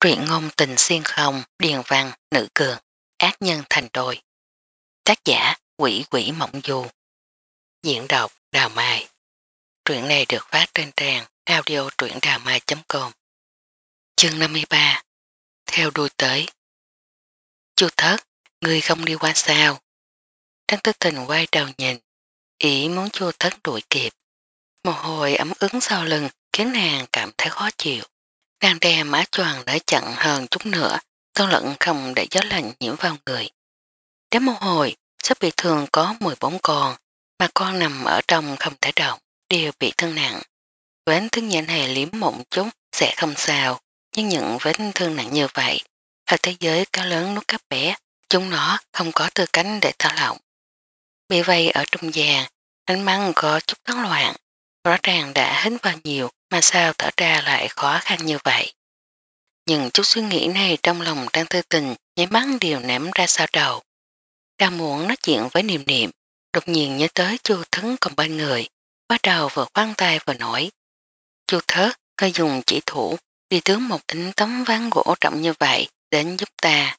truyện ngôn tình xuyên không, điền văn, nữ cường, ác nhân thành đôi. Tác giả quỷ quỷ mộng du. Diễn đọc Đào Mai. Truyện này được phát trên trang audio truyệnđàmai.com Chương 53 Theo đuôi tới Chú thất, người không đi qua sao? Trang tức tình quay đầu nhìn, ý muốn chú thất đuổi kịp. Một hồi ấm ứng sau lưng khiến nàng cảm thấy khó chịu. Đang đe má choàng để chặn hơn chút nữa, con lận không để gió lạnh nhiễm vào người. Đến một hồi, sắp bị thương có 14 con, mà con nằm ở trong không thể động, đều bị thương nặng. Vến thương nhẹ này liếm mộng chút sẽ không sao, nhưng những vết thương nặng như vậy, ở thế giới cá lớn nuốt cá bé, chúng nó không có tư cánh để thả lỏng. Bị vây ở trung gian, ánh mắt có chút tán loạn, rõ ràng đã hít vào nhiều mà sao thở ra lại khó khăn như vậy. Nhưng chút suy nghĩ này trong lòng Trang Tư Tình nháy mắt đều ném ra sau đầu. Đang muốn nói chuyện với niềm niệm, đột nhiên nhớ tới chu thấn còn bên người, bắt đầu vừa khoan tay vừa nổi. Chú thớt, ngươi dùng chỉ thủ, đi tướng một tính tấm ván gỗ trọng như vậy đến giúp ta.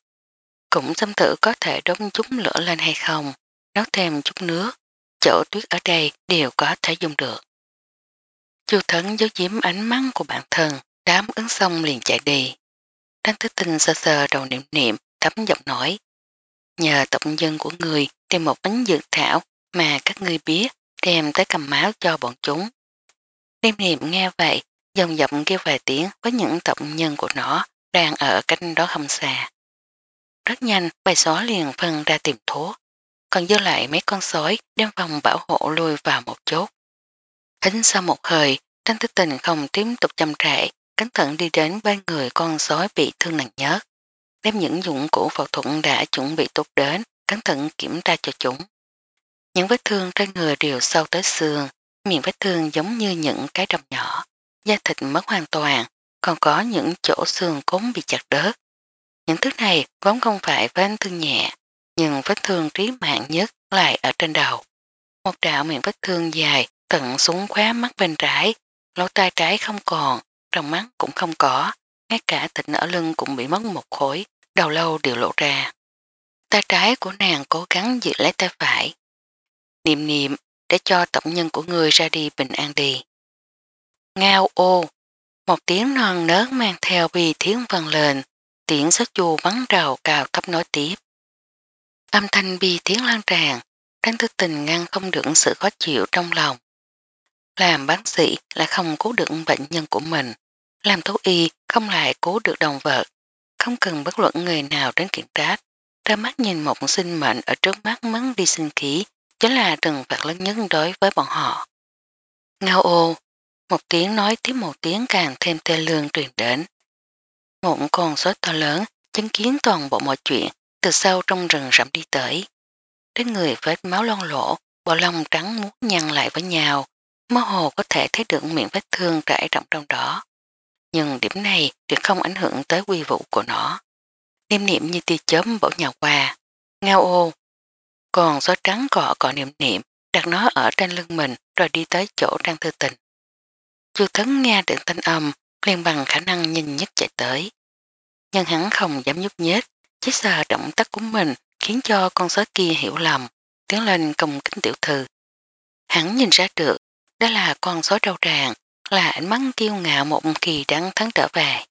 Cũng xâm thử có thể đốt chút lửa lên hay không, nấu thêm chút nước, chỗ tuyết ở đây đều có thể dùng được. Chu thấn giấu giếm ánh mắt của bản thân, đám ứng xong liền chạy đi. Đang thức tinh sơ sơ đầu niệm niệm, thấm giọng nói. Nhờ tổng dân của người tìm một ánh dược thảo mà các ngươi biết đem tới cầm máu cho bọn chúng. Niệm niệm nghe vậy, dòng dọc kêu vài tiếng với những tổng nhân của nó đang ở canh đó không xa. Rất nhanh, bầy sói liền phân ra tìm thuốc, còn dư lại mấy con sói đem vòng bảo hộ lùi vào một chốt. Hính sau một hơi, Trang Tư Tình không tiếp tục chăm trễ, cẩn thận đi đến ba người con sói bị thương nặng nhất. Đem những dụng cụ phẫu thuật đã chuẩn bị tốt đến, cẩn thận kiểm tra cho chúng. Những vết thương trên người đều sâu tới xương, miệng vết thương giống như những cái đồng nhỏ, da thịt mất hoàn toàn, còn có những chỗ xương cốn bị chặt đớt. Những thứ này vốn không phải vết thương nhẹ, nhưng vết thương trí mạng nhất lại ở trên đầu. Một đạo miệng vết thương dài Tận xuống khóe mắt bên trái, lỗ tai trái không còn, trong mắt cũng không có, ngay cả thịt ở lưng cũng bị mất một khối, đầu lâu đều lộ ra. Tay trái của nàng cố gắng giữ lấy tay phải. Niệm niệm để cho tổng nhân của người ra đi bình an đi. Ngao ô, một tiếng non nớt mang theo bi tiếng vần lên, tiếng sớt chua bắn rào cao thấp nói tiếp. Âm thanh bi tiếng lan tràn, đáng thức tình ngăn không được sự khó chịu trong lòng, làm bác sĩ là không cứu được bệnh nhân của mình, làm thú y không lại cứu được đồng vật, không cần bất luận người nào đến kiểm trách. Ra mắt nhìn một sinh mệnh ở trước mắt mấn đi sinh khí, chính là trừng phạt lớn nhất đối với bọn họ. Ngao ô, một tiếng nói tiếp một tiếng càng thêm tê lương truyền đến. Một con số to lớn chứng kiến toàn bộ mọi chuyện từ sau trong rừng rậm đi tới. Đến người vết máu lon lỗ, bộ lông trắng muốn nhăn lại với nhau, mơ hồ có thể thấy được miệng vết thương trải rộng trong đó. Nhưng điểm này tuyệt không ảnh hưởng tới quy vụ của nó. Niệm niệm như tia chớm bổ nhào qua, ngao ô. Còn gió trắng cọ cọ niệm niệm, đặt nó ở trên lưng mình rồi đi tới chỗ trang thư tình. Chu thấn nghe được thanh âm, liền bằng khả năng nhìn nhất chạy tới. Nhưng hắn không dám nhúc nhết, chỉ sợ động tác của mình khiến cho con sói kia hiểu lầm, tiến lên công kính tiểu thư. Hắn nhìn ra được đó là con số trâu tràng, là ánh mắt kiêu ngạo một kỳ đáng thắng trở về.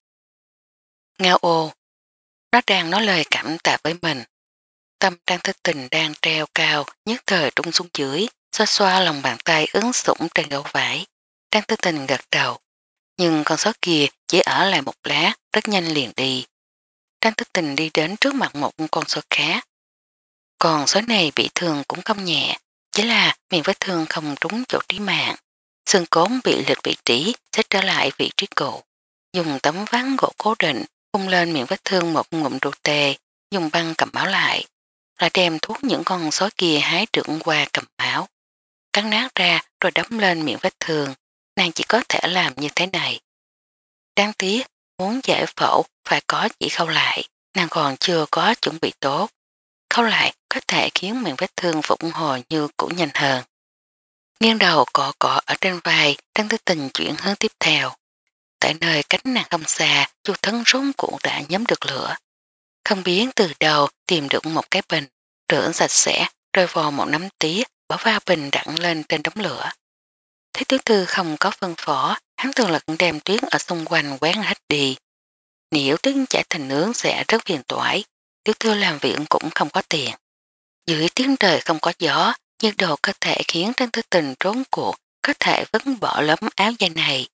Ngao ô, nó đang nói lời cảm tạ với mình. Tâm trang thích tình đang treo cao, nhất thời trung xuống dưới, xoa xoa lòng bàn tay ứng sủng trên gấu vải. Trang thích tình gật đầu, nhưng con sót kia chỉ ở lại một lá, rất nhanh liền đi. Trang thích tình đi đến trước mặt một con sót khác. Còn sói này bị thương cũng không nhẹ, chỉ là miệng vết thương không trúng chỗ trí mạng, xương cốn bị lệch vị trí sẽ trở lại vị trí cũ. Dùng tấm ván gỗ cố định phun lên miệng vết thương một ngụm đồ tê, dùng băng cầm máu lại, lại đem thuốc những con sói kia hái trưởng qua cầm máu. Cắn nát ra rồi đấm lên miệng vết thương, nàng chỉ có thể làm như thế này. Đáng tiếc, muốn giải phẫu phải có chỉ khâu lại, nàng còn chưa có chuẩn bị tốt thâu lại có thể khiến miệng vết thương vụng hồi như cũ nhanh hơn. Nghiêng đầu cọ cọ ở trên vai đang tư tình chuyển hướng tiếp theo. Tại nơi cách nàng không xa, chú thân rốn cũng đã nhóm được lửa. Không biến từ đầu tìm được một cái bình, rửa sạch sẽ, rơi vò một nắm tí, bỏ va bình đặn lên trên đống lửa. Thế tứ thư không có phân phỏ, hắn thường lực đem tuyến ở xung quanh quán hết đi. Nếu tuyến chảy thành nướng sẽ rất phiền toái, tiểu thư làm viện cũng không có tiền. Dưới tiếng trời không có gió, nhiệt độ cơ thể khiến Trang Thư Tình trốn cuộc có thể vẫn bỏ lấm áo dài này.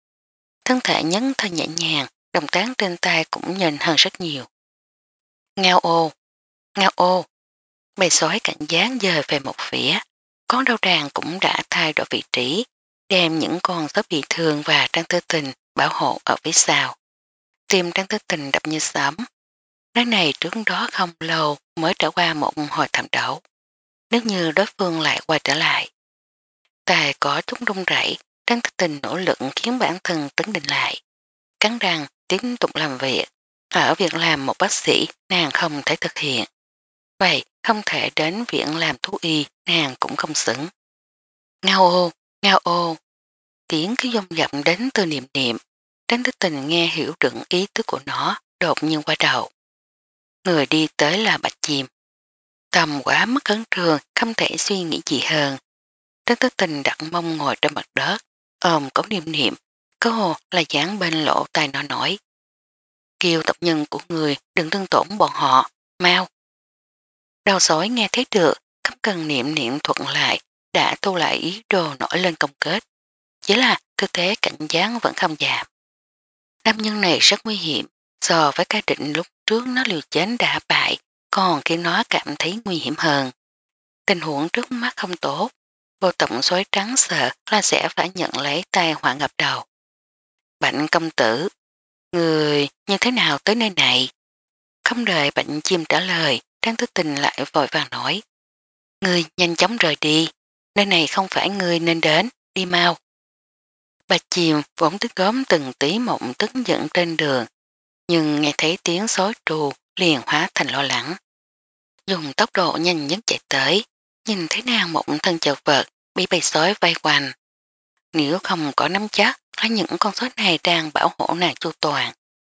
Thân thể nhấn thân nhẹ nhàng, đồng tán trên tay cũng nhìn hơn rất nhiều. Ngao ô, ngao ô, bầy sói cảnh giác dời về một phía, con đau tràng cũng đã thay đổi vị trí, đem những con sói bị thương và Trang Thư Tình bảo hộ ở phía sau. Tim Trang Thư Tình đập như sớm, đáng này trước đó không lâu mới trải qua một hồi thảm đấu. Nếu như đối phương lại quay trở lại, tài có chút rung rảy, đang thức tình nỗ lực khiến bản thân tấn định lại. Cắn răng tiếp tục làm việc, ở việc làm một bác sĩ nàng không thể thực hiện. Vậy không thể đến viện làm thú y nàng cũng không xứng. Ngao ô, ngao ô, tiếng cứ dông dặm đến từ niệm niệm, đáng thức tình nghe hiểu đựng ý tứ của nó đột nhiên qua đầu người đi tới là Bạch Diệm. Tầm quá mất ấn trường, không thể suy nghĩ gì hơn. Trấn Tứ Tình đặt mông ngồi trên mặt đất, ôm cống niệm niệm, có hồ là dán bên lỗ tai nó nổi. Kêu tập nhân của người đừng thương tổn bọn họ, mau. Đào sói nghe thấy được, khắp cần niệm niệm thuận lại, đã tu lại ý đồ nổi lên công kết. Chỉ là tư thế cảnh giác vẫn không giảm. Nam nhân này rất nguy hiểm, so với cái định lúc trước nó liều chén đã bại, còn khi nó cảm thấy nguy hiểm hơn. Tình huống trước mắt không tốt, vô tổng sói trắng sợ là sẽ phải nhận lấy tai họa ngập đầu. Bạnh công tử, người như thế nào tới nơi này? Không đợi bạnh chim trả lời, Trang Thứ Tình lại vội vàng nói. Người nhanh chóng rời đi, nơi này không phải người nên đến, đi mau. Bà chìm vốn tức góm từng tí mộng tức dẫn trên đường nhưng nghe thấy tiếng sói trù liền hóa thành lo lắng. Dùng tốc độ nhanh nhất chạy tới, nhìn thấy nàng một thân chật vật bị bầy sói vây quanh. Nếu không có nắm chắc là những con sói này đang bảo hộ nàng chu toàn.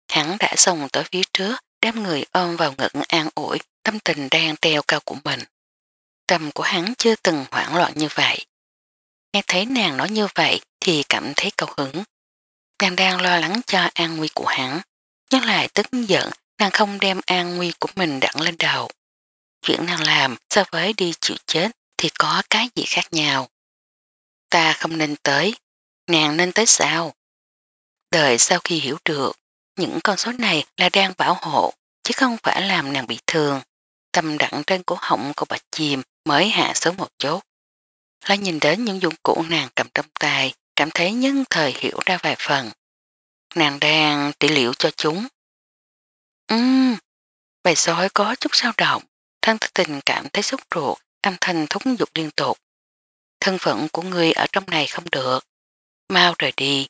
Hắn đã xông tới phía trước, đem người ôm vào ngực an ủi, tâm tình đang treo cao của mình. Tâm của hắn chưa từng hoảng loạn như vậy. Nghe thấy nàng nói như vậy thì cảm thấy cầu hứng. Nàng đang lo lắng cho an nguy của hắn nhưng lại tức giận nàng không đem an nguy của mình đặn lên đầu. Chuyện nàng làm so với đi chịu chết thì có cái gì khác nhau. Ta không nên tới, nàng nên tới sao? đợi sau khi hiểu được, những con số này là đang bảo hộ, chứ không phải làm nàng bị thương. Tâm đặn trên cổ họng của bạch chìm mới hạ số một chốt. Lại nhìn đến những dụng cụ nàng cầm trong tay, cảm thấy nhân thời hiểu ra vài phần nàng đang trị liệu cho chúng. Ừm, bài sói có chút sao động, thân tình cảm thấy sốt ruột, âm thanh thúc giục liên tục. Thân phận của người ở trong này không được. Mau rời đi,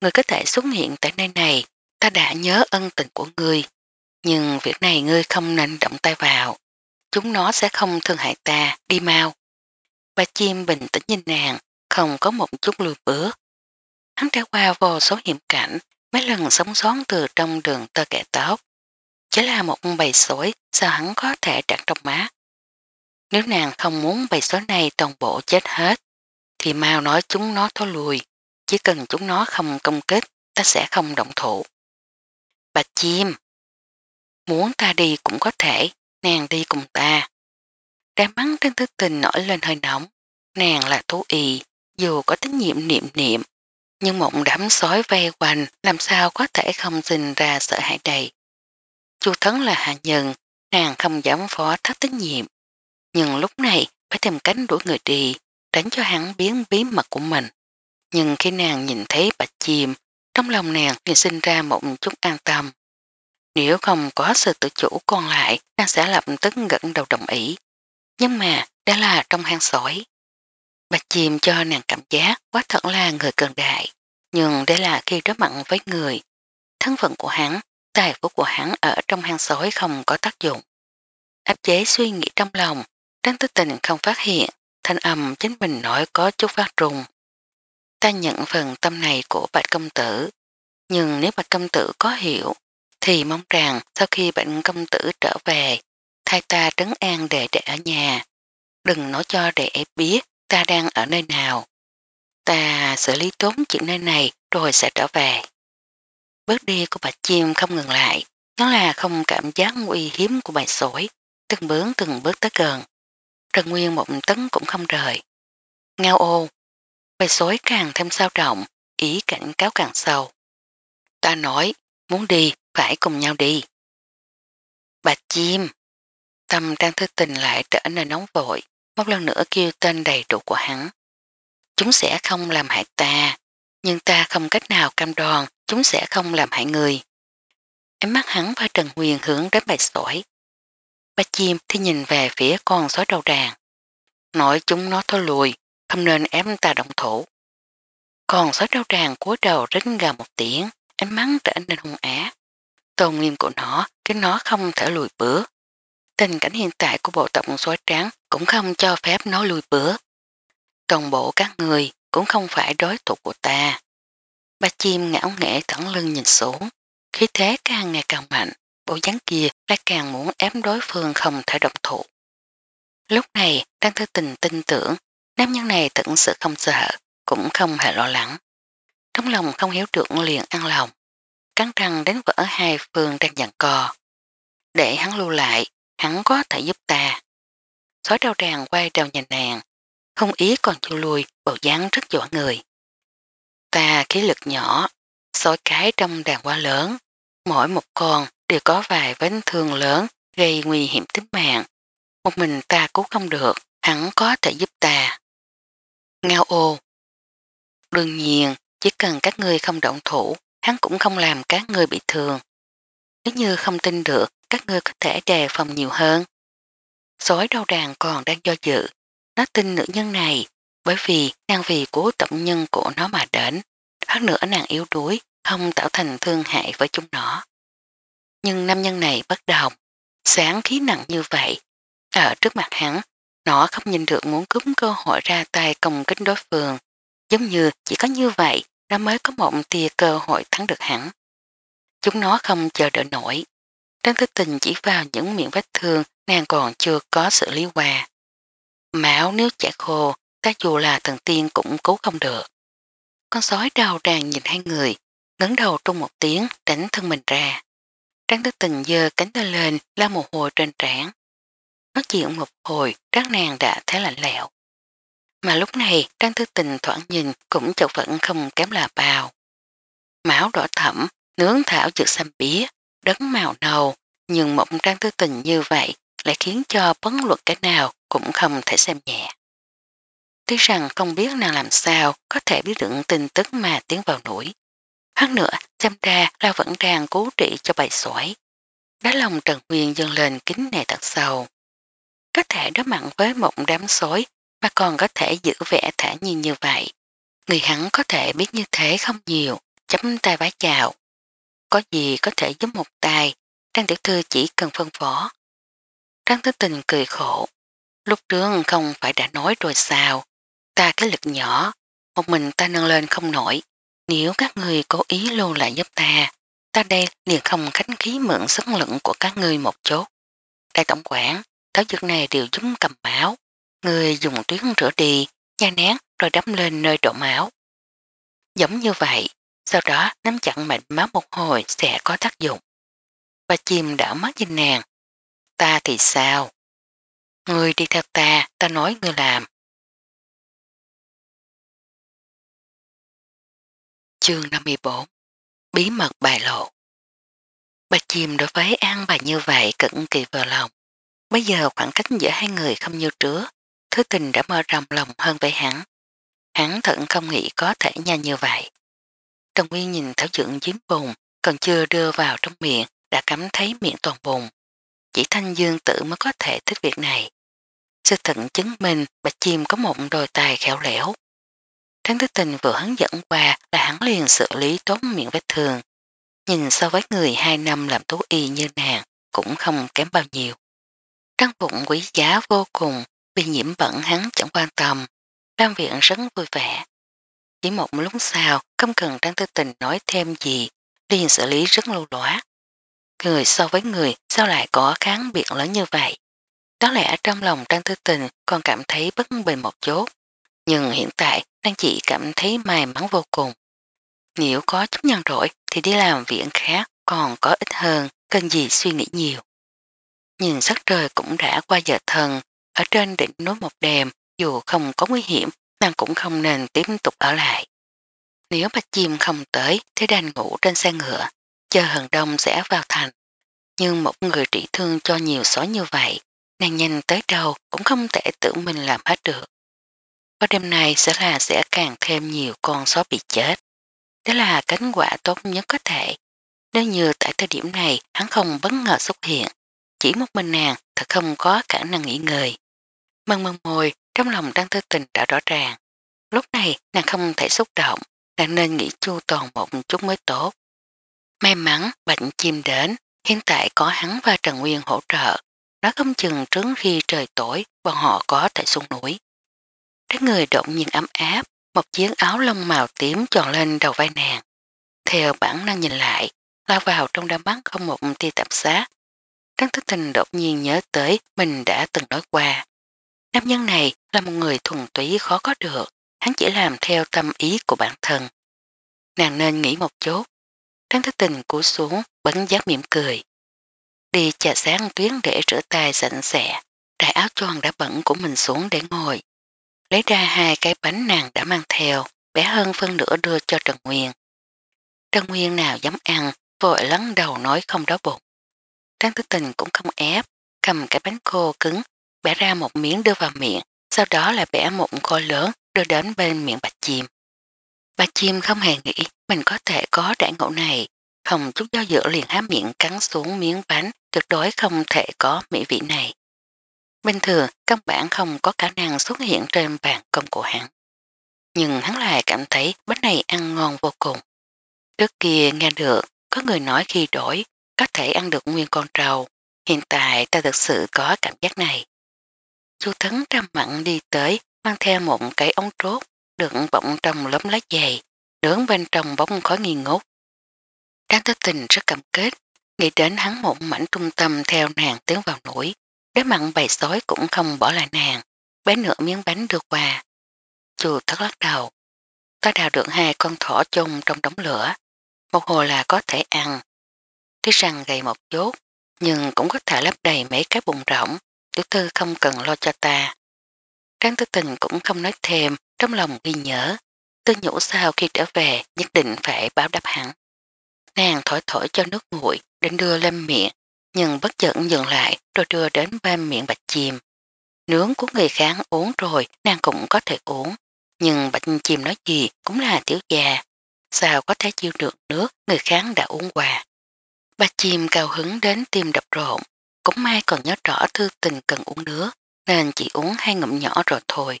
người có thể xuất hiện tại nơi này, ta đã nhớ ân tình của người, Nhưng việc này ngươi không nên động tay vào. Chúng nó sẽ không thương hại ta, đi mau. Bà chim bình tĩnh nhìn nàng, không có một chút lùi bước. Hắn trải qua vô số hiểm cảnh mấy lần sống xón từ trong đường tơ kẻ tóc. Chỉ là một bầy sối sao hắn có thể trạc trong má. Nếu nàng không muốn bầy sói này toàn bộ chết hết, thì mau nói chúng nó thối lùi, chỉ cần chúng nó không công kích, ta sẽ không động thủ. Bà chim, muốn ta đi cũng có thể, nàng đi cùng ta. Đám mắng trên thức tình nổi lên hơi nóng, nàng là thú y, dù có tính nhiệm niệm niệm, nhưng một đám sói vây quanh làm sao có thể không sinh ra sợ hãi đầy. Chú Thấn là hạ nhân, nàng không dám phó thác tín nhiệm. Nhưng lúc này phải tìm cánh đuổi người đi, đánh cho hắn biến bí mật của mình. Nhưng khi nàng nhìn thấy bạch chim, trong lòng nàng thì sinh ra một chút an tâm. Nếu không có sự tự chủ còn lại, nàng sẽ lập tức gẫn đầu đồng ý. Nhưng mà, đã là trong hang sói. Bạch chìm cho nàng cảm giác quá thật là người cường đại, nhưng đây là khi đối mặt với người. Thân phận của hắn, tài phú của hắn ở trong hang sói không có tác dụng. Áp chế suy nghĩ trong lòng, Trang Tư Tình không phát hiện, thanh âm chính mình nói có chút phát trùng. Ta nhận phần tâm này của Bạch Công Tử, nhưng nếu Bạch Công Tử có hiểu, thì mong rằng sau khi Bạch Công Tử trở về, thay ta trấn an để để ở nhà. Đừng nói cho để biết ta đang ở nơi nào. Ta xử lý tốt chuyện nơi này rồi sẽ trở về. Bước đi của bạch chim không ngừng lại, nó là không cảm giác nguy hiếm của bạch sổi, từng bướng từng bước tới gần. Trần Nguyên một tấn cũng không rời. Ngao ô, bạch sối càng thêm sao trọng, ý cảnh cáo càng sâu. Ta nói, muốn đi, phải cùng nhau đi. Bạch chim, tâm trang thư tình lại trở nên nóng vội một lần nữa kêu tên đầy đủ của hắn. Chúng sẽ không làm hại ta, nhưng ta không cách nào cam đoan chúng sẽ không làm hại người. Em mắt hắn và Trần Huyền hướng đến bạch sỏi. Ba chim thì nhìn về phía con sói đầu đàn. Nói chúng nó thôi lùi, không nên ép ta động thủ. Còn sói đầu tràng cúi đầu rít gà một tiếng, ánh mắt trở nên hung ác, Tôn nghiêm của nó khiến nó không thể lùi bước tình cảnh hiện tại của bộ tộc xóa trắng cũng không cho phép nó lùi bữa. Toàn bộ các người cũng không phải đối thủ của ta. Ba chim ngảo nghệ thẳng lưng nhìn xuống, khí thế càng ngày càng mạnh, bộ dáng kia lại càng muốn ép đối phương không thể động thủ. Lúc này, đang thư tình tin tưởng, nam nhân này thật sự không sợ, cũng không hề lo lắng. Trong lòng không hiểu được liền ăn lòng, cắn răng đến vỡ hai phương đang giận cò. Để hắn lưu lại, hắn có thể giúp ta. Sói đau ràng quay đầu nhìn nàng, không ý còn chưa lùi, bộ dáng rất dọa người. Ta khí lực nhỏ, sói cái trong đàn quá lớn, mỗi một con đều có vài vết thương lớn gây nguy hiểm tính mạng. Một mình ta cứu không được, hắn có thể giúp ta. Ngao ô Đương nhiên, chỉ cần các ngươi không động thủ, hắn cũng không làm các ngươi bị thương. Nếu như không tin được, các ngươi có thể đề phòng nhiều hơn. Sói đầu đàn còn đang do dự, nó tin nữ nhân này, bởi vì đang vì cố tổng nhân của nó mà đến, hơn nữa nàng yếu đuối, không tạo thành thương hại với chúng nó. Nhưng nam nhân này bất đồng, sáng khí nặng như vậy, ở trước mặt hắn, nó không nhìn được muốn cúm cơ hội ra tay công kính đối phương, giống như chỉ có như vậy nó mới có một tia cơ hội thắng được hắn. Chúng nó không chờ đợi nổi. Trang Thứ Tình chỉ vào những miệng vết thương nàng còn chưa có xử lý qua. Máu nếu chảy khô, ta dù là thần tiên cũng cứu không được. Con sói đau đàn nhìn hai người, ngấn đầu trong một tiếng tránh thân mình ra. Trang Thứ Tình dơ cánh tay lên la mồ hồi trên trán. Nó chuyện một hồi, trác nàng đã thấy lạnh lẽo. Mà lúc này Trang Thứ Tình thoảng nhìn cũng chọc vẫn không kém là bao. Máu đỏ thẩm, nướng thảo chữ xăm bía, đấng màu nầu, nhưng mộng trang tư tình như vậy lại khiến cho bất luận cái nào cũng không thể xem nhẹ. Tuy rằng không biết nàng làm sao có thể biết được tin tức mà tiến vào núi. Hắn nữa, xem ra là vẫn đang cố trị cho bầy sỏi. Đá lòng Trần Nguyên dâng lên kính này thật sâu. Có thể đối mặn với một đám sói mà còn có thể giữ vẻ thả nhiên như vậy. Người hắn có thể biết như thế không nhiều, chấm tay vái chào có gì có thể giúp một tài, Trang Tiểu Thư chỉ cần phân phó. Trang Thứ Tình cười khổ, lúc trước không phải đã nói rồi sao, ta cái lực nhỏ, một mình ta nâng lên không nổi, nếu các người cố ý lưu lại giúp ta, ta đây liền không khánh khí mượn sức lựng của các người một chút. Đại tổng quản, tháo dược này đều chúng cầm máu, người dùng tuyến rửa đi, nha nén rồi đắm lên nơi đổ máu. Giống như vậy, sau đó nắm chặn mạch máu một hồi sẽ có tác dụng. Bà chim đã mắt nhìn nàng. Ta thì sao? Người đi theo ta, ta nói người làm. Chương 54 Bí mật bài lộ Bà chim đối với An bà như vậy cẩn kỳ vào lòng. Bây giờ khoảng cách giữa hai người không như trước, thứ tình đã mơ rộng lòng hơn với hắn. Hắn thận không nghĩ có thể nhanh như vậy. Đồng Nguyên nhìn thảo dưỡng dính bùng, còn chưa đưa vào trong miệng, đã cảm thấy miệng toàn bùng. Chỉ thanh dương tử mới có thể thích việc này. Sự thận chứng minh bạch chim có một đôi tài khéo lẻo. Tháng thức tình vừa hắn dẫn qua là hắn liền xử lý tốt miệng vết thương. Nhìn so với người hai năm làm thú y như nàng cũng không kém bao nhiêu. Trang bụng quý giá vô cùng bị nhiễm bẩn hắn chẳng quan tâm. Lam viện rất vui vẻ. Chỉ một lúc sau, không cần Trang Tư Tình nói thêm gì, liền xử lý rất lưu lõa. Người so với người sao lại có kháng biệt lớn như vậy? Đó lẽ trong lòng Trang Tư Tình còn cảm thấy bất bình một chút, nhưng hiện tại đang chỉ cảm thấy may mắn vô cùng. Nếu có chút nhằn rỗi thì đi làm viện khác còn có ít hơn, cần gì suy nghĩ nhiều. Nhìn sắc trời cũng đã qua giờ thần, ở trên đỉnh núi một đêm, dù không có nguy hiểm nàng cũng không nên tiếp tục ở lại. Nếu Bạch Chim không tới thế đành ngủ trên xe ngựa, chờ hận đông sẽ vào thành. Nhưng một người trị thương cho nhiều sói như vậy, nàng nhanh tới đâu cũng không thể tự mình làm hết được. Qua đêm nay sẽ là sẽ càng thêm nhiều con só bị chết. Đó là kết quả tốt nhất có thể. Nếu như tại thời điểm này hắn không bất ngờ xuất hiện, chỉ một mình nàng thật không có khả năng nghỉ ngơi. Măng măng môi trong lòng Trang Thư Tình đã rõ ràng, lúc này nàng không thể xúc động, nàng nên nghĩ chu toàn một chút mới tốt. May mắn bệnh chim đến, hiện tại có hắn và Trần Nguyên hỗ trợ, nó không chừng trướng khi trời tối và họ có thể xuống núi. Trái người động nhiên ấm áp, một chiếc áo lông màu tím tròn lên đầu vai nàng. Theo bản năng nhìn lại, lao vào trong đám mắt không một tia tạp sát. Trắng thức tình đột nhiên nhớ tới mình đã từng nói qua. Nam nhân này là một người thuần túy khó có được, hắn chỉ làm theo tâm ý của bản thân. Nàng nên nghĩ một chút. Tráng thức tình cú xuống, bấn giác mỉm cười. Đi trà sáng tuyến để rửa tay sạch sẽ. đại áo tròn đã bẩn của mình xuống để ngồi. Lấy ra hai cái bánh nàng đã mang theo, bé hơn phân nửa đưa cho Trần Nguyên. Trần Nguyên nào dám ăn, vội lắng đầu nói không đói bụng. Tráng thức tình cũng không ép, cầm cái bánh khô cứng bẻ ra một miếng đưa vào miệng, sau đó lại bẻ một khối lớn đưa đến bên miệng bạch chim. Bạch chim không hề nghĩ mình có thể có đại ngộ này, không chút do dự liền há miệng cắn xuống miếng bánh tuyệt đối không thể có mỹ vị này. Bình thường, căn bản không có khả năng xuất hiện trên bàn công của hắn. Nhưng hắn lại cảm thấy bánh này ăn ngon vô cùng. Trước kia nghe được, có người nói khi đổi, có thể ăn được nguyên con trầu Hiện tại ta thực sự có cảm giác này. Chu thấn trăm mặn đi tới, mang theo một cái ống trốt, được bọng trong lấm lá dày, nướng bên trong bóng khói nghi ngút. Trang thức tình rất cảm kết, nghĩ đến hắn một mảnh trung tâm theo nàng tiến vào núi, đế mặn bày sói cũng không bỏ lại nàng, bé nửa miếng bánh được qua. Chu thất lắc đầu, ta đào được hai con thỏ chung trong đống lửa, một hồ là có thể ăn. Tuy rằng gầy một chút, nhưng cũng có thể lấp đầy mấy cái bụng rỗng, tiểu thư không cần lo cho ta. Tráng tư tình cũng không nói thêm, trong lòng ghi nhớ, tư nhũ sau khi trở về nhất định phải báo đáp hẳn. Nàng thổi thổi cho nước nguội, đến đưa lên miệng, nhưng bất giận dừng lại rồi đưa đến bên miệng bạch chim. Nướng của người kháng uống rồi, nàng cũng có thể uống, nhưng bạch chim nói gì cũng là tiểu già, sao có thể chịu được nước người kháng đã uống quà. Bạch chim cao hứng đến tim đập rộn, cũng may còn nhớ rõ thư tình cần uống nước nên chỉ uống hai ngụm nhỏ rồi thôi.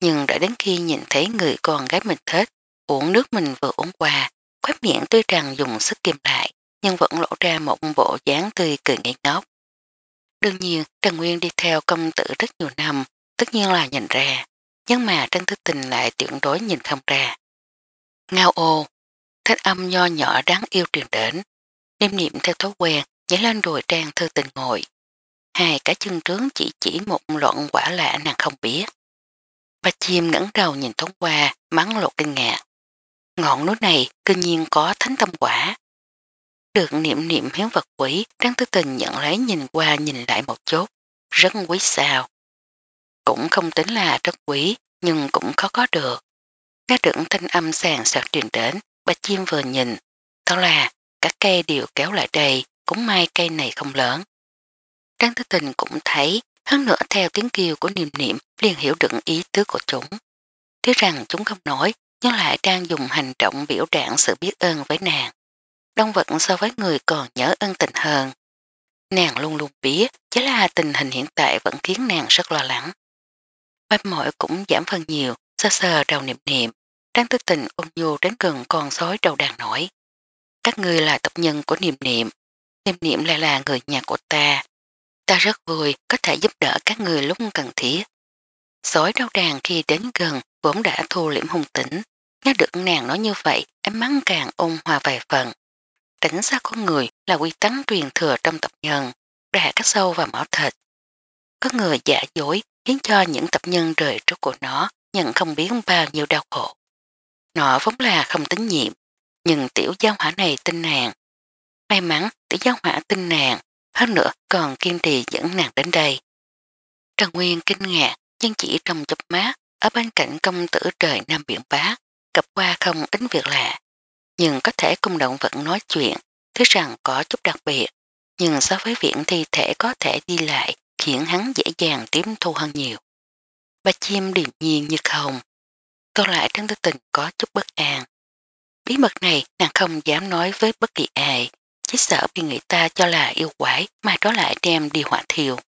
Nhưng đã đến khi nhìn thấy người con gái mình thích uống nước mình vừa uống qua khoét miệng tuy rằng dùng sức kiềm lại nhưng vẫn lộ ra một bộ dáng tươi cười ngây ngốc. Đương nhiên Trần Nguyên đi theo công tử rất nhiều năm tất nhiên là nhìn ra nhưng mà Trần Thư Tình lại tuyệt đối nhìn không ra. Ngao ô, thanh âm nho nhỏ đáng yêu truyền đến niêm niệm theo thói quen dễ lên đùi trang thư tình ngồi. Hai cả chân trướng chỉ chỉ một loạn quả lạ nàng không biết. Ba chim ngẩng đầu nhìn thoáng qua, mắng lộ kinh ngạc. Ngọn núi này cư nhiên có thánh tâm quả. Được niệm niệm hiếu vật quỷ, Trang Tư Tình nhận lấy nhìn qua nhìn lại một chút. Rất quý sao. Cũng không tính là rất quý, nhưng cũng khó có được. Nghe được thanh âm sàng sạc truyền đến, bà chim vừa nhìn. Đó là các cây đều kéo lại đây, cũng may cây này không lớn. Trang Tư Tình cũng thấy, hơn nữa theo tiếng kêu của niềm niệm liền hiểu được ý tứ của chúng. Tiếc rằng chúng không nói, nhưng lại đang dùng hành động biểu trạng sự biết ơn với nàng. Đông vật so với người còn nhớ ân tình hơn. Nàng luôn luôn biết, chứ là tình hình hiện tại vẫn khiến nàng rất lo lắng. Mệt mỏi cũng giảm phần nhiều, sơ sơ đầu niệm niệm, trang tức tình ôn nhu đến gần con sói đầu đàn nổi. Các người là tộc nhân của niềm niệm, Niệm niệm lại là người nhà của ta. Ta rất vui có thể giúp đỡ các người lúc cần thiết. Sói đau đàn khi đến gần vốn đã thu liễm hùng tĩnh. Nghe được nàng nói như vậy, em mắng càng ôn hòa vài phần. Tránh xa con người là quy tắc truyền thừa trong tập nhân, đã cắt sâu và máu thịt. Có người giả dối khiến cho những tập nhân rời trước của nó nhận không biết bao nhiêu đau khổ. Nó vốn là không tính nhiệm, nhưng tiểu giao hỏa này tin nàng May mắn tỷ giáo hỏa tin nàng, hơn nữa còn kiên trì dẫn nàng đến đây. Trần Nguyên kinh ngạc, nhưng chỉ trong chốc mát, ở bên cạnh công tử trời Nam Biển Bá, gặp qua không ít việc lạ. Nhưng có thể cung động vẫn nói chuyện, thứ rằng có chút đặc biệt, nhưng so với viện thi thể có thể đi lại khiến hắn dễ dàng tiếp thu hơn nhiều. Ba chim điềm nhiên như không, còn lại trong Tư Tình có chút bất an. Bí mật này nàng không dám nói với bất kỳ ai, chỉ sợ vì người ta cho là yêu quái mà đó lại đem đi hỏa thiêu.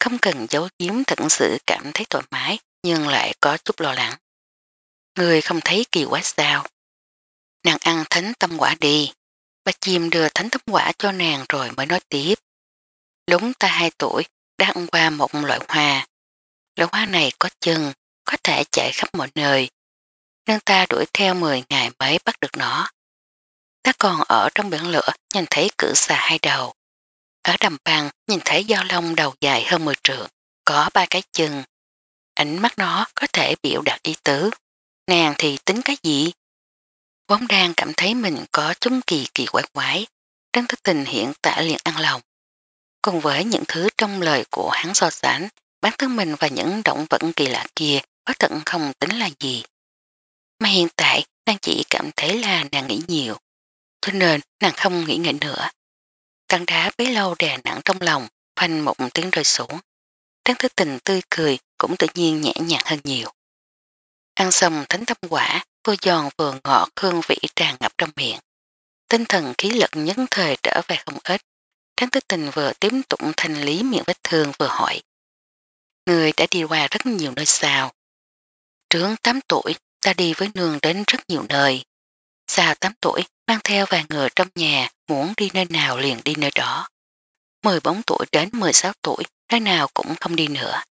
Không cần giấu giếm thật sự cảm thấy thoải mái nhưng lại có chút lo lắng. Người không thấy kỳ quá sao. Nàng ăn thánh tâm quả đi. Bà chim đưa thánh tâm quả cho nàng rồi mới nói tiếp. Đúng ta 2 tuổi đã ăn qua một loại hoa. Loại hoa này có chân, có thể chạy khắp mọi nơi. Nên ta đuổi theo 10 ngày mới bắt được nó ta còn ở trong biển lửa nhìn thấy cử xà hai đầu. Ở đầm băng nhìn thấy dao lông đầu dài hơn 10 trượng, có ba cái chân. Ánh mắt nó có thể biểu đạt ý tứ. Nàng thì tính cái gì? Vốn đang cảm thấy mình có chúng kỳ kỳ quái quái. đang thức tình hiện tại liền ăn lòng. Cùng với những thứ trong lời của hắn so sánh, bản thân mình và những động vật kỳ lạ kia có tận không tính là gì. Mà hiện tại, nàng chỉ cảm thấy là nàng nghĩ nhiều, Thế nên nàng không nghĩ ngợi nữa. tăng đá bấy lâu đè nặng trong lòng, phanh một tiếng rơi xuống. Đáng thức tình tươi cười cũng tự nhiên nhẹ nhàng hơn nhiều. Ăn xong thánh tâm quả, vừa giòn vừa ngọt hương vị tràn ngập trong miệng. Tinh thần khí lực nhấn thời trở về không ít. Đáng thức tình vừa tiếp tụng thanh lý miệng vết thương vừa hỏi. Người đã đi qua rất nhiều nơi sao. Trướng 8 tuổi, ta đi với nương đến rất nhiều nơi. Xà tám tuổi mang theo vài người trong nhà muốn đi nơi nào liền đi nơi đó. 14 tuổi đến 16 tuổi nơi nào cũng không đi nữa.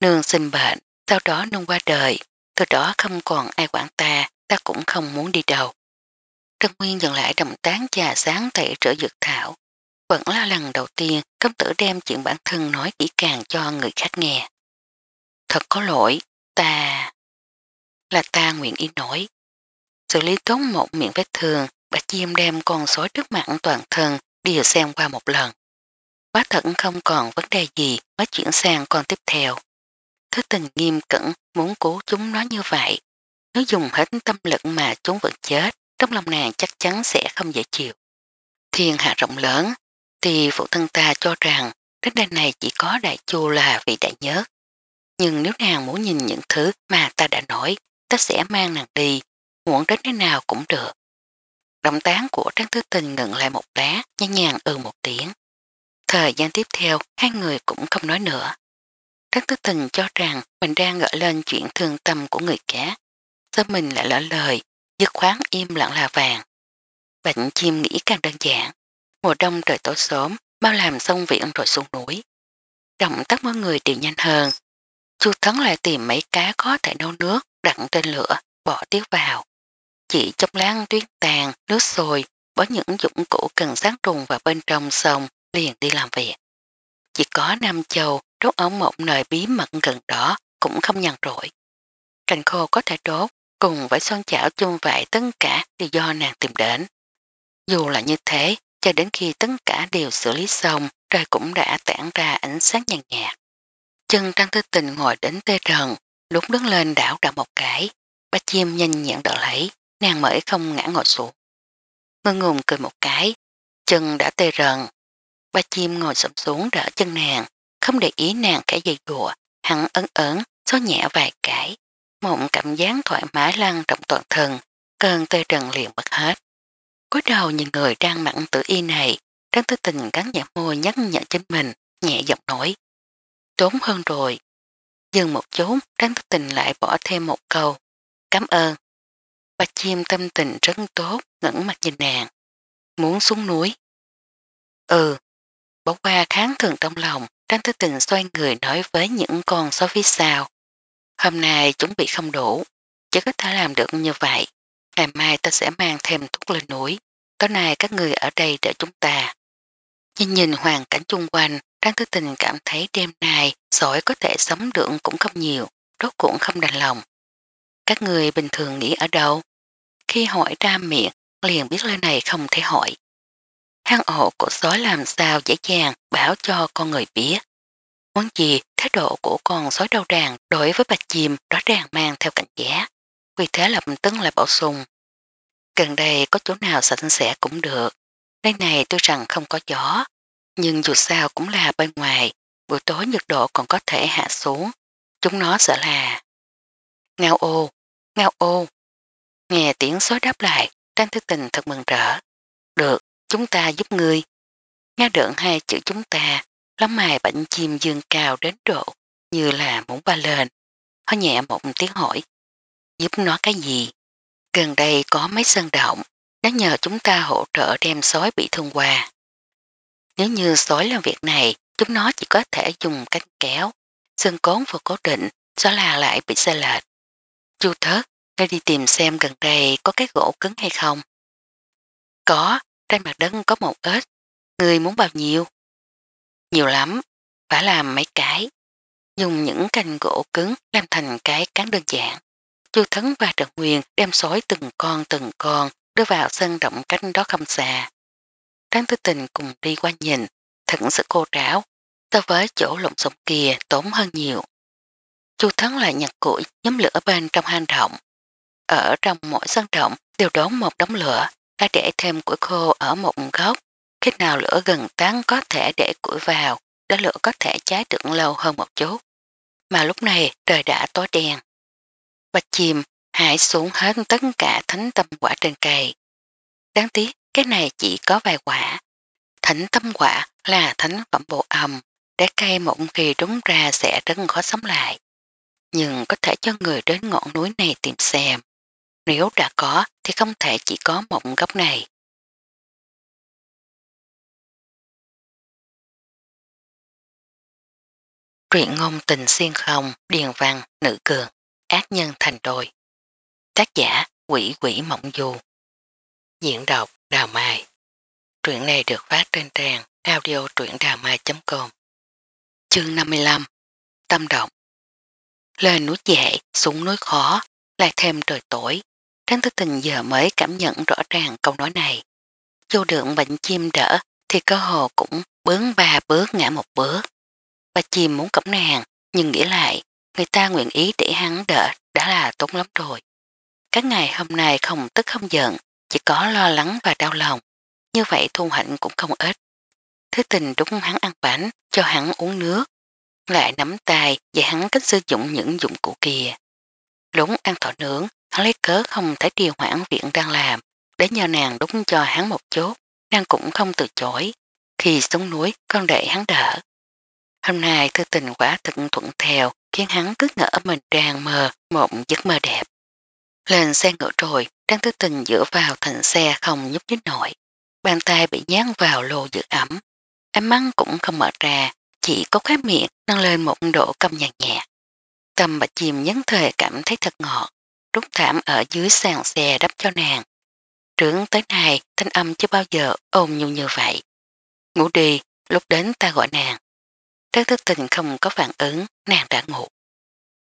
Nương sinh bệnh, sau đó nương qua đời, từ đó không còn ai quản ta, ta cũng không muốn đi đâu. Trân Nguyên dừng lại đồng tán trà sáng tẩy rửa dược thảo. Vẫn là lần đầu tiên cấm tử đem chuyện bản thân nói kỹ càng cho người khác nghe. Thật có lỗi, ta... Là ta nguyện ý nổi xử lý tốt một miệng vết thương, bạch chim đem con sói trước mặt toàn thân đều xem qua một lần. Quá thận không còn vấn đề gì mới chuyển sang con tiếp theo. Thứ tình nghiêm cẩn muốn cố chúng nó như vậy. Nếu dùng hết tâm lực mà chúng vẫn chết, trong lòng nàng chắc chắn sẽ không dễ chịu. Thiên hạ rộng lớn, thì phụ thân ta cho rằng đến đây này chỉ có đại chu là vị đại nhớ. Nhưng nếu nàng muốn nhìn những thứ mà ta đã nói, ta sẽ mang nàng đi, muốn đến thế nào cũng được. Động tán của Trang Thứ Tình ngừng lại một lá, nhẹ nhàng ừ một tiếng. Thời gian tiếp theo, hai người cũng không nói nữa. Trang Thứ Tình cho rằng mình đang gợi lên chuyện thương tâm của người khác. Sao mình lại lỡ lời, dứt khoáng im lặng là vàng. Bệnh chim nghĩ càng đơn giản. Mùa đông trời tối sớm, bao làm xong việc rồi xuống núi. Động tác mọi người đều nhanh hơn. Chu Thấn lại tìm mấy cá có thể nấu nước, đặn trên lửa, bỏ tiếu vào. Chỉ chốc lát tuyết tàn, nước sôi, bỏ những dụng cụ cần sát trùng vào bên trong sông liền đi làm việc. Chỉ có Nam Châu đốt ở một nơi bí mật gần đó cũng không nhằn rỗi. Cành khô có thể đốt, cùng với son chảo chung vại tất cả thì do nàng tìm đến. Dù là như thế, cho đến khi tất cả đều xử lý xong, trời cũng đã tản ra ánh sáng nhàn nhạt. Chân Trang thư Tình ngồi đến tê rần, lúc đứng lên đảo đảo một cái, ba chim nhanh nhẹn đỡ lấy nàng mới không ngã ngồi xuống. Ngân ngùng cười một cái, chân đã tê rần. Ba chim ngồi sụm xuống đỡ chân nàng, không để ý nàng cái dây dùa, hắn ấn ấn, xó nhẹ vài cái. mộng cảm giác thoải mái lan trọng toàn thân, cơn tê rần liền bật hết. Cuối đầu nhìn người đang mặn tử y này, đang tư tình cắn nhẹ môi nhắc nhở chính mình, nhẹ giọng nói. Trốn hơn rồi. Dừng một chút, đáng tư tình lại bỏ thêm một câu. Cảm ơn, Bạch chim tâm tình rất tốt, ngẩn mặt nhìn nàng. Muốn xuống núi. Ừ, bỏ qua kháng thường trong lòng, Trang Tư Tình xoay người nói với những con sói phía sau. Hôm nay chuẩn bị không đủ, chỉ có thể làm được như vậy. Ngày mai ta sẽ mang thêm thuốc lên núi. Tối nay các người ở đây đợi chúng ta. Nhìn nhìn hoàn cảnh chung quanh, Trang Tư Tình cảm thấy đêm nay sỏi có thể sống được cũng không nhiều, rốt cũng không đành lòng. Các người bình thường nghỉ ở đâu? khi hỏi ra miệng liền biết lời này không thể hỏi. Hang ổ của sói làm sao dễ dàng bảo cho con người biết. Món gì thái độ của con sói đau đàn đối với bạch chim rõ ràng mang theo cảnh giác. Vì thế lập tức lại bổ sung. Gần đây có chỗ nào sạch sẽ cũng được. Nơi này tôi rằng không có gió. Nhưng dù sao cũng là bên ngoài. Buổi tối nhiệt độ còn có thể hạ xuống. Chúng nó sợ là... Ngao ô, ngao ô, Nghe tiếng sói đáp lại, Trang Thư Tình thật mừng rỡ. Được, chúng ta giúp ngươi. Nghe được hai chữ chúng ta, lắm mài bệnh chim dương cao đến độ, như là muốn ba lên. Họ nhẹ một tiếng hỏi. Giúp nó cái gì? Gần đây có mấy sân động, nó nhờ chúng ta hỗ trợ đem sói bị thương qua. Nếu như sói làm việc này, chúng nó chỉ có thể dùng cánh kéo, sơn cốn vừa cố định, gió là lại bị xe lệch. Chu thớt Ngươi đi tìm xem gần đây có cái gỗ cứng hay không? Có, trên mặt đất có một ếch. Người muốn bao nhiêu? Nhiều lắm, phải làm mấy cái. Dùng những cành gỗ cứng làm thành cái cán đơn giản. Chu Thấn và Trần Nguyên đem sói từng con từng con đưa vào sân rộng cánh đó không xa. Tráng Tư Tình cùng đi qua nhìn, thật sự cô tráo, so với chỗ lộn xộn kia tốn hơn nhiều. Chu Thấn lại nhặt củi nhóm lửa bên trong hang động, ở trong mỗi sân động đều đốn một đống lửa, đã để thêm củi khô ở một góc. Khi nào lửa gần tán có thể để củi vào, đã lửa có thể cháy được lâu hơn một chút. Mà lúc này trời đã tối đen. Bạch chìm, hãy xuống hết tất cả thánh tâm quả trên cây. Đáng tiếc, cái này chỉ có vài quả. Thánh tâm quả là thánh phẩm bộ âm, để cây mộng khi đúng ra sẽ rất khó sống lại. Nhưng có thể cho người đến ngọn núi này tìm xem. Nếu đã có thì không thể chỉ có một góc này. Truyện ngôn tình xuyên không, điền văn, nữ cường, ác nhân thành đôi. Tác giả quỷ quỷ mộng du. Diễn đọc Đào Mai. Truyện này được phát trên trang audio truyệnđàmai.com Chương 55 Tâm động Lên núi dễ, xuống núi khó, lại thêm trời tối, Trang thức tình giờ mới cảm nhận rõ ràng câu nói này. Chu đường bệnh chim đỡ thì cơ hồ cũng bướng ba bước ngã một bước. Bà chim muốn cổng nàng, nhưng nghĩ lại, người ta nguyện ý để hắn đỡ đã là tốt lắm rồi. Các ngày hôm nay không tức không giận, chỉ có lo lắng và đau lòng. Như vậy thu hạnh cũng không ít. Thứ tình đúng hắn ăn bánh, cho hắn uống nước, lại nắm tay dạy hắn cách sử dụng những dụng cụ kia. Lúng ăn thỏ nướng Lấy cớ không thể điều hoãn viện đang làm, để nhờ nàng đúng cho hắn một chút, nàng cũng không từ chối. Khi xuống núi, con đệ hắn đỡ. Hôm nay thư tình quả thật thuận theo, khiến hắn cứ ngỡ mình tràn mơ mộng giấc mơ đẹp. Lên xe ngựa rồi, đang thư tình dựa vào thành xe không nhúc nhích nổi. Bàn tay bị nhán vào lô giữ ẩm. Ám măng cũng không mở ra, chỉ có khóe miệng nâng lên một độ câm nhạt nhẹ. Tâm bà chìm nhấn thời cảm thấy thật ngọt rút thảm ở dưới sàn xe đắp cho nàng. trưởng tới này thanh âm chưa bao giờ ồn nhu như vậy. Ngủ đi, lúc đến ta gọi nàng. Trác thức tình không có phản ứng, nàng đã ngủ.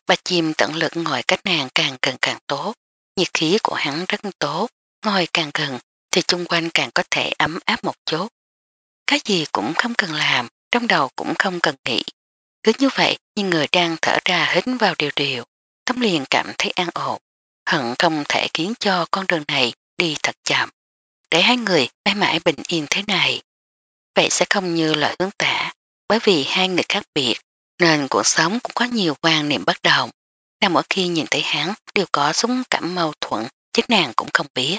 bà chim tận lực ngồi cách nàng càng gần càng tốt. Nhiệt khí của hắn rất tốt, ngồi càng gần thì chung quanh càng có thể ấm áp một chút. Cái gì cũng không cần làm, trong đầu cũng không cần nghĩ. Cứ như vậy, như người đang thở ra hít vào điều điều, tấm liền cảm thấy an ổn hận không thể khiến cho con đường này đi thật chậm, để hai người mãi mãi bình yên thế này. Vậy sẽ không như lời hướng tả, bởi vì hai người khác biệt, nên cuộc sống cũng có nhiều quan niệm bất đồng. Nàng mỗi khi nhìn thấy hắn đều có súng cảm mâu thuẫn, chính nàng cũng không biết.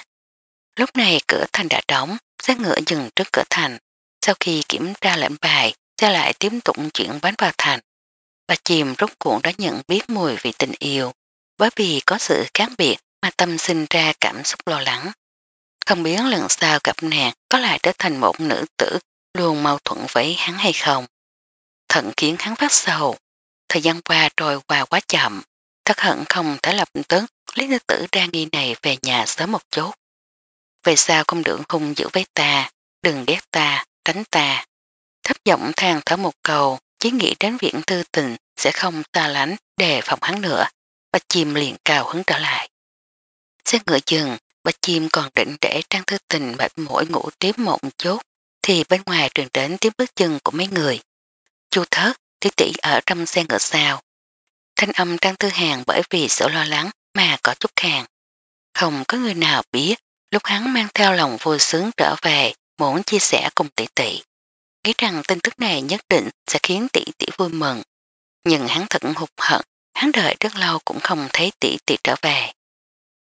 Lúc này cửa thành đã đóng, xe ngựa dừng trước cửa thành. Sau khi kiểm tra lệnh bài, xe lại tiếp tục chuyển bánh vào thành. Bà chìm rút cuộn đã nhận biết mùi vị tình yêu bởi vì có sự khác biệt mà tâm sinh ra cảm xúc lo lắng. Không biết lần sau gặp nàng có lại trở thành một nữ tử luôn mâu thuẫn với hắn hay không. Thận khiến hắn phát sầu. Thời gian qua trôi qua quá chậm. Thất hận không thể lập tức lý nữ tử đang nghi này về nhà sớm một chút. Về sao không được hung dữ với ta, đừng ghét ta, tránh ta. Thấp giọng than thở một cầu, chỉ nghĩ đến viện tư tình sẽ không ta lánh đề phòng hắn nữa, Bạch Chim liền cào hứng trở lại. Xe ngựa dừng, Bạch Chim còn định để Trang Thư Tình mệt mũi ngủ tiếp một chút, thì bên ngoài truyền đến tiếng bước chân của mấy người. Chu thớt, tỷ tỷ ở trong xe ngựa sao. Thanh âm Trang Thư Hàng bởi vì sợ lo lắng mà có chút hàng. Không có người nào biết lúc hắn mang theo lòng vui sướng trở về muốn chia sẻ cùng tỷ tỷ. Nghĩ rằng tin tức này nhất định sẽ khiến tỷ tỷ vui mừng. Nhưng hắn thật hụt hận hắn đợi rất lâu cũng không thấy tỷ tỷ trở về.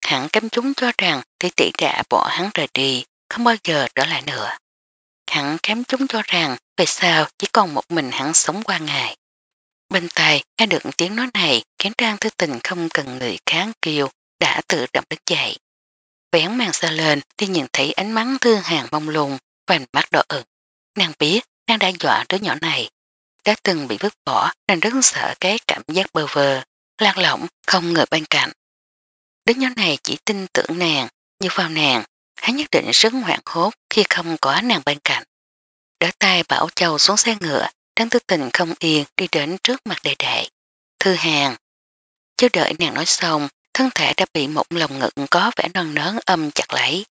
Hắn kém chúng cho rằng tỷ tỷ đã bỏ hắn rời đi, không bao giờ trở lại nữa. Hắn kém chúng cho rằng về sao chỉ còn một mình hắn sống qua ngày. Bên tay nghe được tiếng nói này khiến trang thư tình không cần người kháng kiều đã tự động đứng dậy. Vén màn xa lên thì nhìn thấy ánh mắt thương hàng mông lùng và mắt đỏ ửng. Nàng biết nàng đã dọa đứa nhỏ này đã từng bị vứt bỏ nên rất sợ cái cảm giác bơ vơ, lan lỏng, không người bên cạnh. Đứa nhóm này chỉ tin tưởng nàng, như vào nàng, hắn nhất định rất hoảng hốt khi không có nàng bên cạnh. Đỡ tay Bảo Châu xuống xe ngựa, đang tư tình không yên đi đến trước mặt đệ đệ. Thư hàng. Chứ đợi nàng nói xong, thân thể đã bị một lòng ngực có vẻ non nớn âm chặt lấy.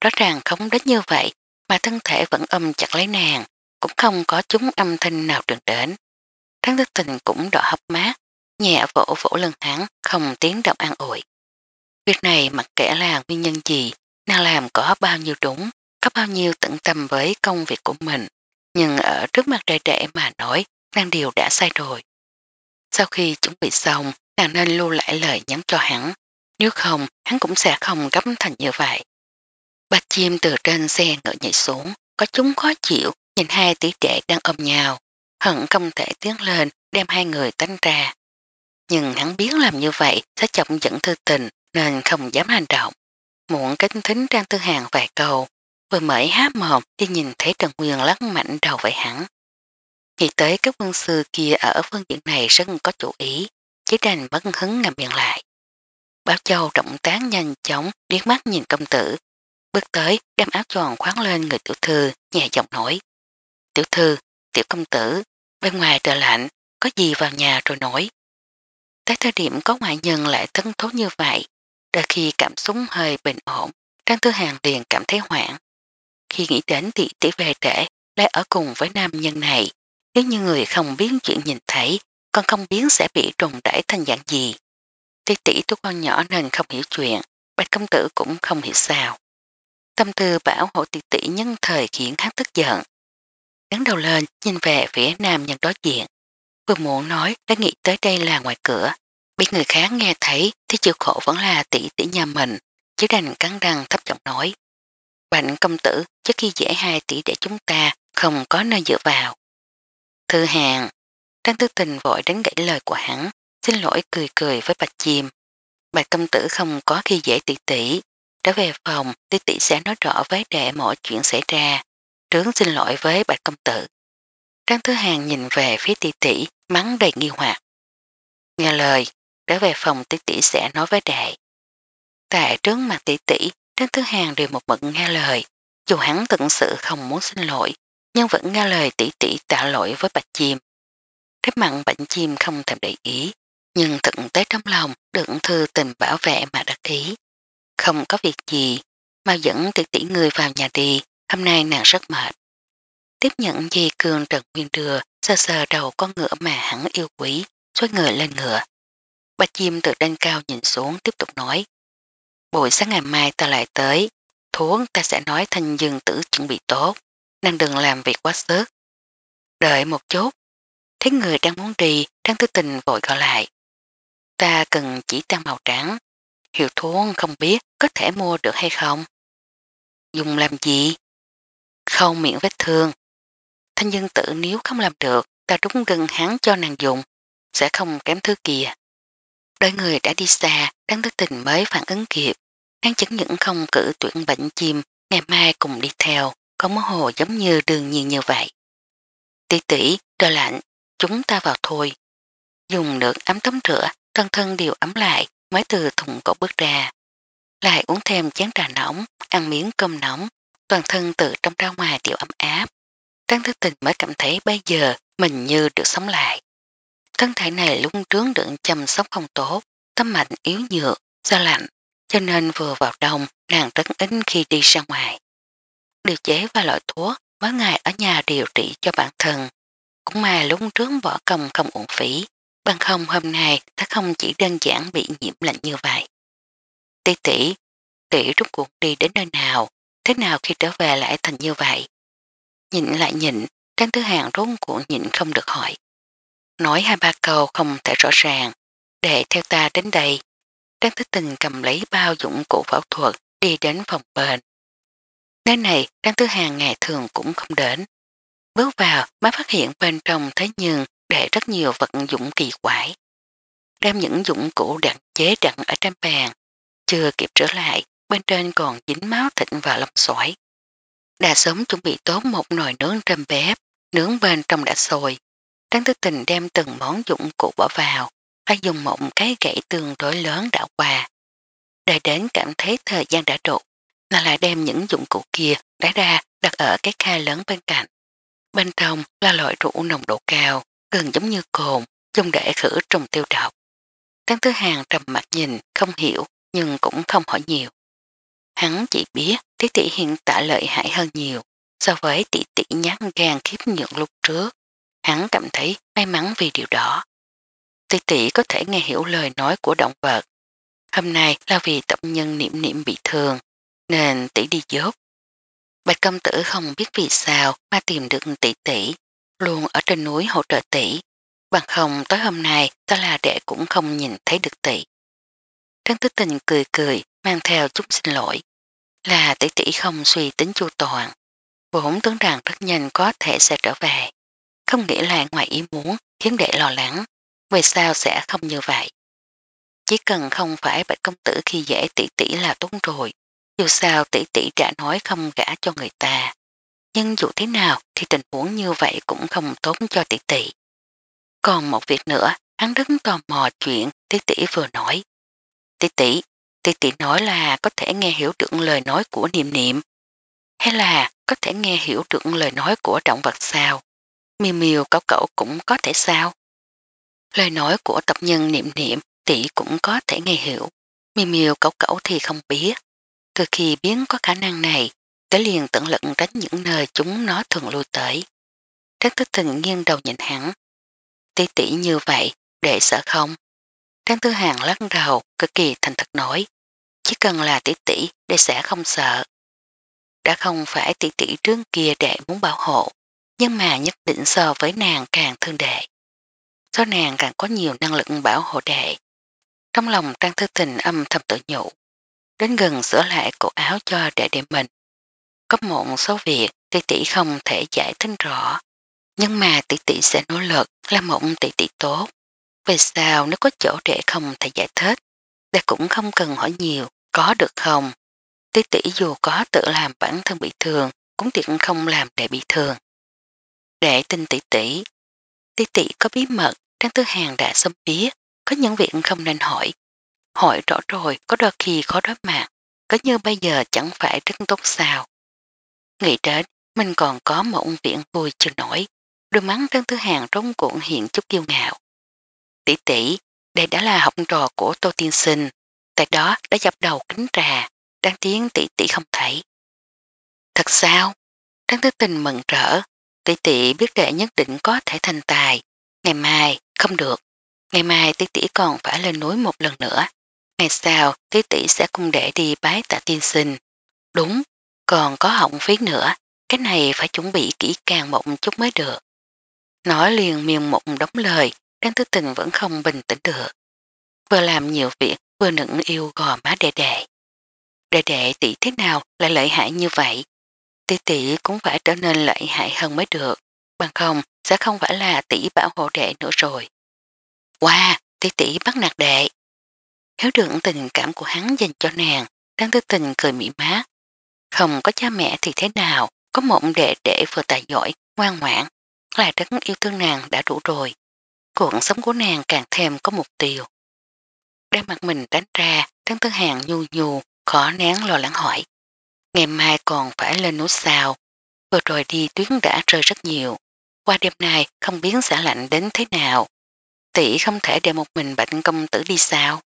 Rõ ràng không đến như vậy, mà thân thể vẫn âm chặt lấy nàng, cũng không có chúng âm thanh nào truyền đến. Tráng thức tình cũng đỏ hấp mát, nhẹ vỗ vỗ lưng hắn, không tiếng động an ủi. Việc này mặc kệ là nguyên nhân gì, nàng làm có bao nhiêu đúng, có bao nhiêu tận tâm với công việc của mình, nhưng ở trước mặt đệ trẻ mà nói, nàng điều đã sai rồi. Sau khi chuẩn bị xong, nàng nên lưu lại lời nhắn cho hắn, nếu không, hắn cũng sẽ không gấp thành như vậy. Bạch chim từ trên xe ngựa nhảy xuống, có chúng khó chịu, Nhìn hai tỷ trẻ đang ôm nhau, hận không thể tiến lên đem hai người tánh ra. Nhưng hắn biết làm như vậy sẽ chậm dẫn thư tình nên không dám hành động. Muộn kính thính Trang Tư Hàng vài câu, vừa mới há mồm thì nhìn thấy Trần Nguyên lắc mạnh đầu vậy hẳn. Nghĩ tới các quân sư kia ở phương diện này rất có chủ ý, chỉ đành bất hứng ngầm miệng lại. Báo Châu động tác nhanh chóng, điếc mắt nhìn công tử. Bước tới, đem áo tròn khoáng lên người tiểu thư, nhẹ giọng nổi. Tiểu thư, tiểu công tử, bên ngoài trời lạnh, có gì vào nhà rồi nổi. Tới thời điểm có ngoại nhân lại tấn thố như vậy, đôi khi cảm xúc hơi bình ổn, Trang thư Hàng liền cảm thấy hoảng. Khi nghĩ đến tỷ tỷ về trễ, lại ở cùng với nam nhân này, nếu như người không biết chuyện nhìn thấy, con không biết sẽ bị trùng đẩy thành dạng gì. Tỷ tỷ tôi con nhỏ nên không hiểu chuyện, bạch công tử cũng không hiểu sao. Tâm tư bảo hộ tỷ tỷ nhân thời khiến hắn tức giận, Cắn đầu lên nhìn về phía nam nhân đối diện. Vừa muốn nói đã nghĩ tới đây là ngoài cửa. bị người khác nghe thấy thì chịu khổ vẫn là tỷ tỷ nhà mình. Chứ đành cắn răng thấp giọng nói. Bạnh công tử trước khi dễ hai tỷ để chúng ta không có nơi dựa vào. Thư hàng, Trang Tư Tình vội đánh gãy lời của hắn, xin lỗi cười cười với Bạch Chim. Bạch công tử không có khi dễ tỷ tỷ, trở về phòng tỷ tỷ sẽ nói rõ với đệ mọi chuyện xảy ra trướng xin lỗi với bạch công tử. Trang Thứ Hàng nhìn về phía tỷ tỷ, mắng đầy nghi hoặc. Nghe lời, trở về phòng tỷ tỷ sẽ nói với đệ. Tại trướng mặt tỷ tỷ, Trang Thứ Hàng đều một mực nghe lời. Dù hắn thực sự không muốn xin lỗi, nhưng vẫn nghe lời tỷ tỷ tạ lỗi với bạch chim. Thế mặn bạch chim không thèm để ý, nhưng thực tế trong lòng đựng thư tình bảo vệ mà đặc ý. Không có việc gì, mà dẫn tỷ tỷ người vào nhà đi, hôm nay nàng rất mệt. Tiếp nhận dì cường trần nguyên đưa, sờ sờ đầu con ngựa mà hắn yêu quý, xoay ngựa lên ngựa. Bạch chim từ trên cao nhìn xuống tiếp tục nói. Buổi sáng ngày mai ta lại tới, thuốc ta sẽ nói thanh dương tử chuẩn bị tốt, nàng đừng làm việc quá sức. Đợi một chút, thấy người đang muốn đi, đang tư tình vội gọi lại. Ta cần chỉ tăng màu trắng, hiệu thuốc không biết có thể mua được hay không. Dùng làm gì? khâu miệng vết thương. Thanh dân tử nếu không làm được, ta trúng gần hắn cho nàng dùng, sẽ không kém thứ kia. Đôi người đã đi xa, đáng thức tình mới phản ứng kịp. Nàng chứng những không cử tuyển bệnh chim, ngày mai cùng đi theo, có mối hồ giống như đường nhiên như vậy. Tỷ tỷ, trời lạnh, chúng ta vào thôi. Dùng nước ấm tắm rửa, thân thân đều ấm lại, mới từ thùng cổ bước ra. Lại uống thêm chén trà nóng, ăn miếng cơm nóng, toàn thân tự trong ra ngoài tiểu ấm áp. Trang thức tình mới cảm thấy bây giờ mình như được sống lại. Thân thể này lung trướng đựng chăm sóc không tốt, tâm mạnh yếu nhựa do lạnh, cho nên vừa vào đông nàng rất ít khi đi ra ngoài. Điều chế và loại thuốc mỗi ngày ở nhà điều trị cho bản thân. Cũng mà lúc trướng võ cầm không ổn phí, bằng không hôm nay ta không chỉ đơn giản bị nhiễm lạnh như vậy. Tỷ tỷ, tỷ rút cuộc đi đến nơi nào, thế nào khi trở về lại thành như vậy? Nhịn lại nhịn, Trang Thứ Hàng rốn của nhịn không được hỏi. Nói hai ba câu không thể rõ ràng, để theo ta đến đây. Trang Thứ Tình cầm lấy bao dụng cụ phẫu thuật đi đến phòng bệnh. Nơi này Trang Thứ Hàng ngày thường cũng không đến. Bước vào mới phát hiện bên trong thế nhưng để rất nhiều vật dụng kỳ quái. Đem những dụng cụ đặt chế đặt ở trên bàn, chưa kịp trở lại bên trên còn dính máu thịt và lòng sỏi. Đã sớm chuẩn bị tốt một nồi nướng trên bếp, nướng bên trong đã sôi. Trang thức tình đem từng món dụng cụ bỏ vào, phải dùng một cái gãy tương đối lớn đã qua. Đợi đến cảm thấy thời gian đã trộn, là lại đem những dụng cụ kia đã ra đặt ở cái khay lớn bên cạnh. Bên trong là loại rượu nồng độ cao, gần giống như cồn, dùng để khử trùng tiêu độc. Trang thứ hàng trầm mặt nhìn, không hiểu, nhưng cũng không hỏi nhiều. Hắn chỉ biết tỷ tỷ hiện tại lợi hại hơn nhiều so với tỷ tỷ nhát gan khiếp nhượng lúc trước. Hắn cảm thấy may mắn vì điều đó. Tỷ tỷ có thể nghe hiểu lời nói của động vật. Hôm nay là vì tập nhân niệm niệm bị thương, nên tỷ đi giúp. Bạch công tử không biết vì sao mà tìm được tỷ tỷ, luôn ở trên núi hỗ trợ tỷ. Bằng không tới hôm nay ta là đệ cũng không nhìn thấy được tỷ. Tráng Tư Tình cười cười, mang theo chút xin lỗi là tỷ tỷ không suy tính chu toàn. Vốn tưởng rằng rất nhanh có thể sẽ trở về. Không nghĩ là ngoài ý muốn khiến đệ lo lắng. Về sao sẽ không như vậy? Chỉ cần không phải bạch công tử khi dễ tỷ tỷ là tốt rồi. Dù sao tỷ tỷ đã nói không gã cho người ta. Nhưng dù thế nào thì tình huống như vậy cũng không tốt cho tỷ tỷ. Còn một việc nữa, hắn đứng tò mò chuyện tỷ tỷ vừa nói. Tỷ tỷ, Tiện tiện nói là có thể nghe hiểu được lời nói của niệm niệm. Hay là có thể nghe hiểu được lời nói của động vật sao? Miêu miêu cậu cậu cũng có thể sao? Lời nói của tập nhân niệm niệm tỷ cũng có thể nghe hiểu. Miêu miêu cậu cậu thì không biết. Từ khi biến có khả năng này, tới liền tận lực tránh những nơi chúng nó thường lui tới. Trác thức tình nghiêng đầu nhìn hẳn. Tỷ tỷ như vậy, để sợ không? Trang Tư Hàng lắc đầu, cực kỳ thành thật nói. Chỉ cần là tỷ tỷ để sẽ không sợ. Đã không phải tỷ tỷ trước kia đệ muốn bảo hộ, nhưng mà nhất định so với nàng càng thương đệ. do nàng càng có nhiều năng lực bảo hộ đệ. Trong lòng Trang Thư Tình âm thầm tự nhủ, đến gần sửa lại cổ áo cho đệ đệ mình. Có một số việc tỷ tỷ không thể giải thích rõ, nhưng mà tỷ tỷ sẽ nỗ lực là một tỷ tỷ tốt. Về sao nếu có chỗ trẻ không thể giải thích, ta cũng không cần hỏi nhiều, có được không? Tí tỷ dù có tự làm bản thân bị thương, cũng tiện không làm để bị thương. Để tin tỷ tỷ, tỷ tỷ có bí mật, Trang Tư Hàng đã xâm biết, có những việc không nên hỏi. Hỏi rõ rồi, có đôi khi khó đối mặt, có như bây giờ chẳng phải rất tốt sao. Nghĩ đến, mình còn có một viện vui chưa nổi, đôi mắng Trang Tư Hàng rống cuộn hiện chút kiêu ngạo tỷ tỷ, đây đã là học trò của Tô Tiên Sinh, tại đó đã dập đầu kính trà, đang tiếng tỷ tỷ không thấy. Thật sao? Trang Thứ Tình mừng rỡ, tỷ tỷ biết đệ nhất định có thể thành tài, ngày mai không được, ngày mai tỷ tỷ còn phải lên núi một lần nữa, ngày sau tỷ tỷ sẽ cùng đệ đi bái tạ tiên sinh. Đúng, còn có hỏng phí nữa, cái này phải chuẩn bị kỹ càng một chút mới được. Nói liền miền một đống lời, Đáng tư tình vẫn không bình tĩnh được. Vừa làm nhiều việc, vừa nựng yêu gò má đệ đệ. Đệ đệ tỷ thế nào lại lợi hại như vậy? Tỷ tỷ cũng phải trở nên lợi hại hơn mới được. Bằng không, sẽ không phải là tỷ bảo hộ đệ nữa rồi. Wow, tỷ tỷ bắt nạt đệ. Hiểu được tình cảm của hắn dành cho nàng, đáng tư tình cười mỉm mát. Không có cha mẹ thì thế nào, có một đệ đệ vừa tài giỏi, ngoan ngoãn, là rất yêu thương nàng đã đủ rồi. Cuộc sống của nàng càng thêm có mục tiêu. Đem mặt mình đánh ra, Trấn Tư Hàng nhu nhu, khó nén lo lắng hỏi. Ngày mai còn phải lên núi sao. Vừa rồi đi tuyến đã rơi rất nhiều. Qua đêm nay không biết xả lạnh đến thế nào. Tỷ không thể để một mình bệnh công tử đi sao.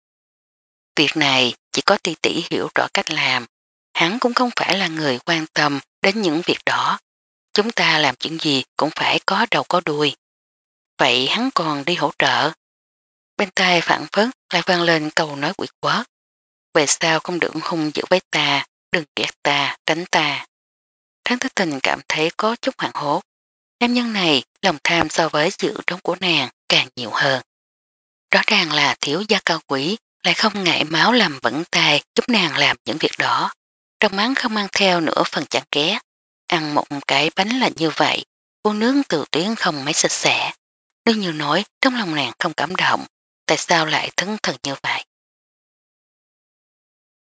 Việc này chỉ có tỷ tỷ hiểu rõ cách làm. Hắn cũng không phải là người quan tâm đến những việc đó. Chúng ta làm chuyện gì cũng phải có đầu có đuôi vậy hắn còn đi hỗ trợ. Bên tai phản phất lại vang lên câu nói quỷ quát. Về sao không được hung dữ với ta, đừng ghét ta, tránh ta. Tháng thức tình cảm thấy có chút hoảng hốt. Nam nhân này lòng tham so với sự đóng của nàng càng nhiều hơn. Rõ ràng là thiếu gia cao quý lại không ngại máu làm vững tay giúp nàng làm những việc đó. Trong mắng không mang theo nửa phần chẳng ghét. Ăn một cái bánh là như vậy, cô nướng từ tuyến không mấy sạch sẽ. Đương nhiều nói trong lòng nàng không cảm động, tại sao lại thấn thần như vậy?